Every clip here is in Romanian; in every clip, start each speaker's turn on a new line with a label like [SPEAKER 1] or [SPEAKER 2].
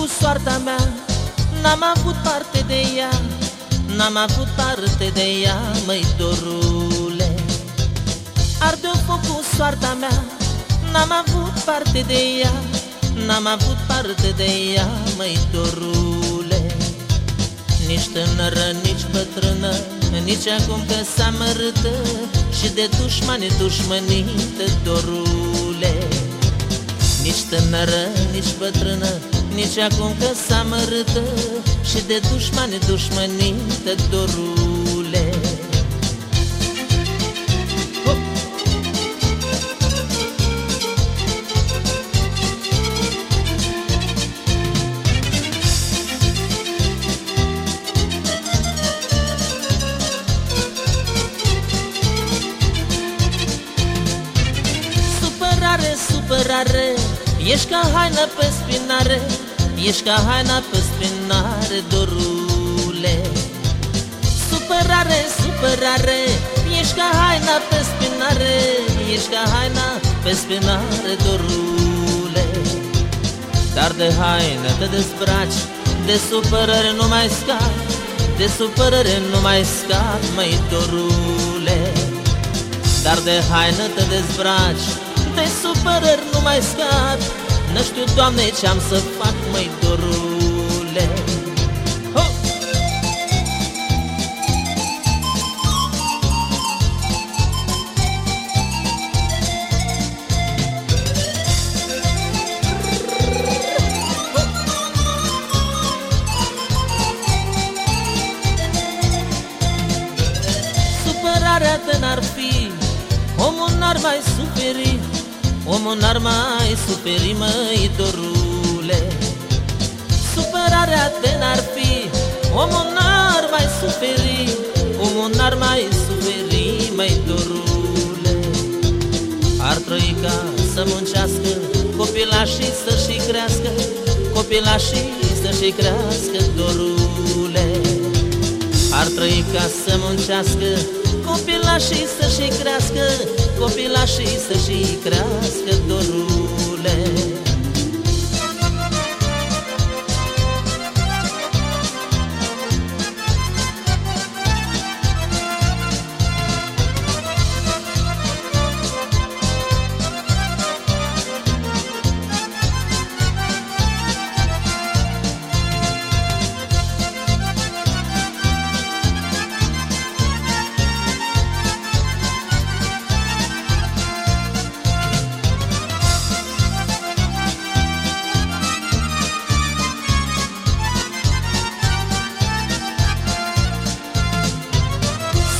[SPEAKER 1] cu soarta mea N-am avut parte de ea N-am avut parte de ea, măi dorule. Arde-o foc cu soarta mea N-am avut parte de ea N-am avut parte de ea, măi dorule. Nici tânără, nici bătrână Nici acum că s-a mărâtă Și de dușmani dușmănită, dorule. Nici tânără, nici bătrână Nici acum că s-a mărâtă Și de dușmani dușmănită, dorule. Supărare, supărare Ești ca haina pe spinare Ești ca haina pe spinare, dorule. Supărare, supărare Ești ca haina pe spinare Ești ca haina pe spinare, dorule. Dar de haină te dezbraci De supărare nu mai scap De supărare nu mai scap, măi dorule. Dar de haină te dezbraci De supărări nu mai scap Nu știu, Doamne, ce-am să fac, măi dorule Ho! Supărarea de n-ar fi Omul n-ar mai suferi Omul n-ar mai suferi, măi, dorule. Supărarea de n-ar fi Omul n-ar mai suferi. Omul n-ar mai suferi, măi, dorule. Ar trăi ca să muncească Copilașii să-și crească Copilașii să-și crească, dorule. Ar trăi ca să muncească Copilașii să-și crească Copilașii să-și crească, dorule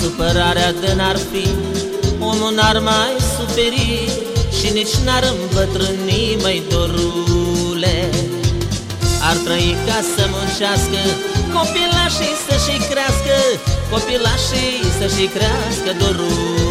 [SPEAKER 1] Supărarea de n-ar fi Omul n-ar mai suferi Și nici n-ar îmbătrâni, măi dorule. Ar trăi ca să muncească Copilașii să-și crească Copilașii să-și crească, dorule